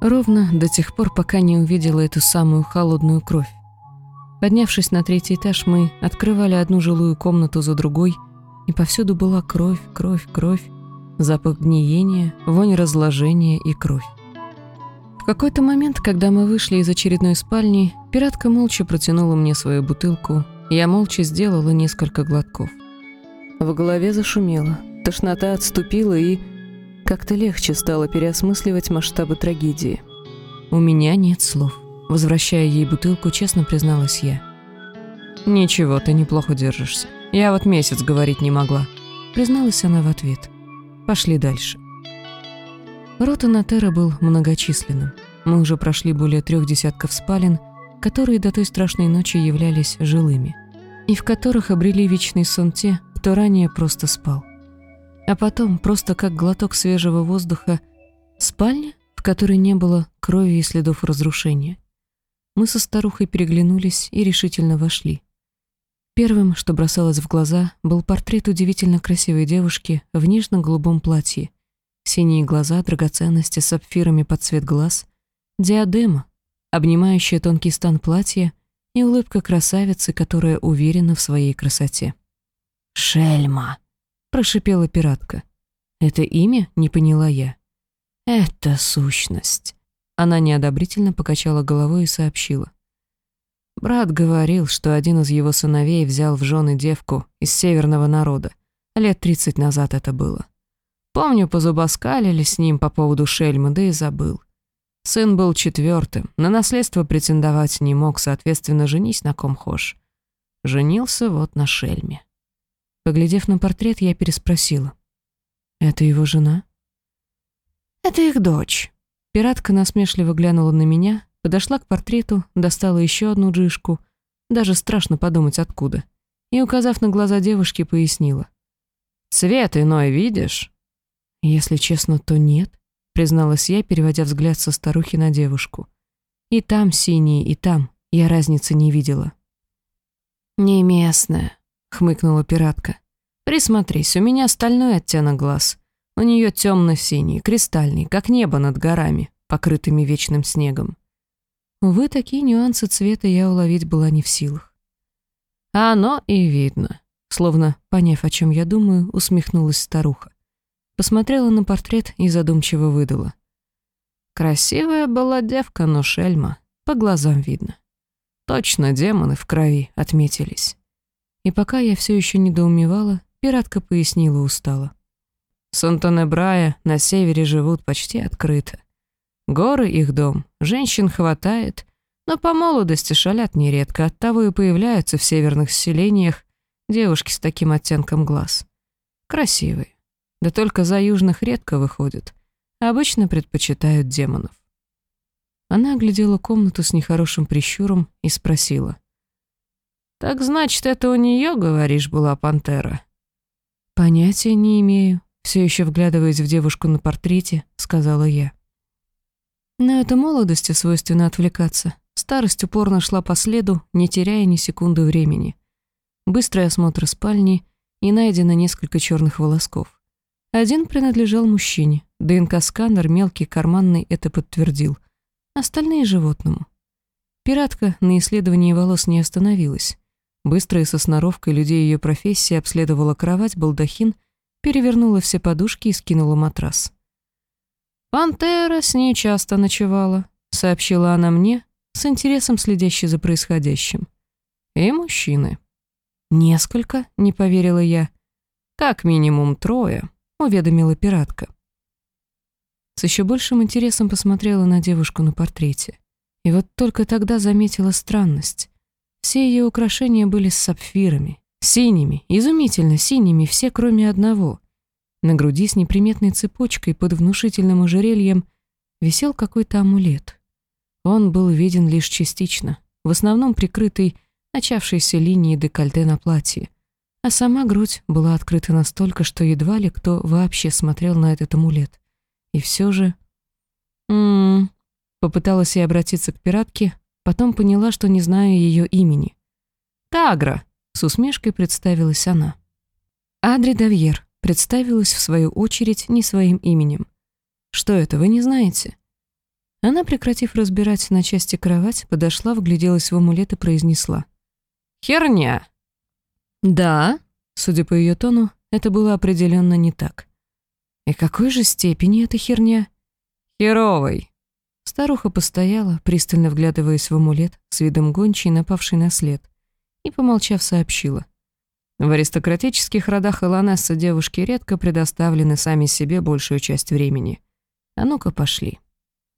Ровно до тех пор, пока не увидела эту самую холодную кровь. Поднявшись на третий этаж, мы открывали одну жилую комнату за другой, и повсюду была кровь, кровь, кровь, запах гниения, вонь разложения и кровь. В какой-то момент, когда мы вышли из очередной спальни, пиратка молча протянула мне свою бутылку, я молча сделала несколько глотков. В голове зашумело, тошнота отступила и как-то легче стало переосмысливать масштабы трагедии. «У меня нет слов», — возвращая ей бутылку, честно призналась я. «Ничего, ты неплохо держишься. Я вот месяц говорить не могла», — призналась она в ответ. «Пошли дальше». Рота Натера был многочисленным. Мы уже прошли более трех десятков спален, которые до той страшной ночи являлись жилыми, и в которых обрели вечный сон те, кто ранее просто спал. А потом, просто как глоток свежего воздуха, спальня, в которой не было крови и следов разрушения. Мы со старухой переглянулись и решительно вошли. Первым, что бросалось в глаза, был портрет удивительно красивой девушки в нежно-голубом платье. Синие глаза, драгоценности с сапфирами под цвет глаз, диадема, обнимающая тонкий стан платья и улыбка красавицы, которая уверена в своей красоте. «Шельма!» Прошипела пиратка. «Это имя?» — не поняла я. «Это сущность». Она неодобрительно покачала головой и сообщила. Брат говорил, что один из его сыновей взял в жены девку из северного народа. Лет тридцать назад это было. Помню, позубоскалили с ним по поводу шельмы, да и забыл. Сын был четвертым, на наследство претендовать не мог, соответственно, женись на ком хошь. Женился вот на шельме. Поглядев на портрет, я переспросила. «Это его жена?» «Это их дочь». Пиратка насмешливо глянула на меня, подошла к портрету, достала еще одну джишку, даже страшно подумать откуда, и, указав на глаза девушки, пояснила. «Цвет иной видишь?» «Если честно, то нет», — призналась я, переводя взгляд со старухи на девушку. «И там синие, и там. Я разницы не видела». «Не местная», — хмыкнула пиратка. «Присмотрись, у меня стальной оттенок глаз. У нее темно-синий, кристальный, как небо над горами, покрытыми вечным снегом». Увы, такие нюансы цвета я уловить была не в силах. «А оно и видно», словно, поняв, о чем я думаю, усмехнулась старуха. Посмотрела на портрет и задумчиво выдала. «Красивая была девка, но шельма, по глазам видно. Точно демоны в крови отметились». И пока я все еще недоумевала, пиратка пояснила устало. Сантонебрая на севере живут почти открыто. Горы — их дом, женщин хватает, но по молодости шалят нередко, оттого и появляются в северных селениях девушки с таким оттенком глаз. Красивые. Да только за южных редко выходят. Обычно предпочитают демонов. Она оглядела комнату с нехорошим прищуром и спросила. «Так значит, это у нее, говоришь, была пантера?» «Понятия не имею», — все еще вглядываясь в девушку на портрете, сказала я. Но это молодости свойственно отвлекаться. Старость упорно шла по следу, не теряя ни секунды времени. Быстрый осмотр спальни, и найдено несколько черных волосков. Один принадлежал мужчине, ДНК-сканер мелкий карманный это подтвердил. Остальные — животному. Пиратка на исследовании волос не остановилась. Быстро и со сноровкой людей ее профессии обследовала кровать, балдахин, перевернула все подушки и скинула матрас. «Пантера с ней часто ночевала», — сообщила она мне, с интересом следящей за происходящим. «И мужчины». «Несколько?» — не поверила я. «Как минимум трое», — уведомила пиратка. С еще большим интересом посмотрела на девушку на портрете. И вот только тогда заметила странность. Все ее украшения были с сапфирами, синими, изумительно синими, все кроме одного. На груди с неприметной цепочкой под внушительным ожерельем висел какой-то амулет. Он был виден лишь частично, в основном прикрытый начавшейся линией декольте на платье, а сама грудь была открыта настолько, что едва ли кто вообще смотрел на этот амулет. И все же... «М-м-м...» Попыталась я обратиться к пиратке, Потом поняла, что не знаю ее имени. «Тагра», — с усмешкой представилась она. Адри Давьер представилась в свою очередь не своим именем. «Что это, вы не знаете?» Она, прекратив разбирать на части кровать, подошла, вгляделась в амулет и произнесла. «Херня!» «Да», судя по ее тону, это было определенно не так. «И какой же степени эта херня?» «Херовой!» Старуха постояла, пристально вглядываясь в амулет, с видом гончей, напавшей на след, и, помолчав, сообщила. В аристократических родах Эланесса девушки редко предоставлены сами себе большую часть времени. А ну-ка, пошли.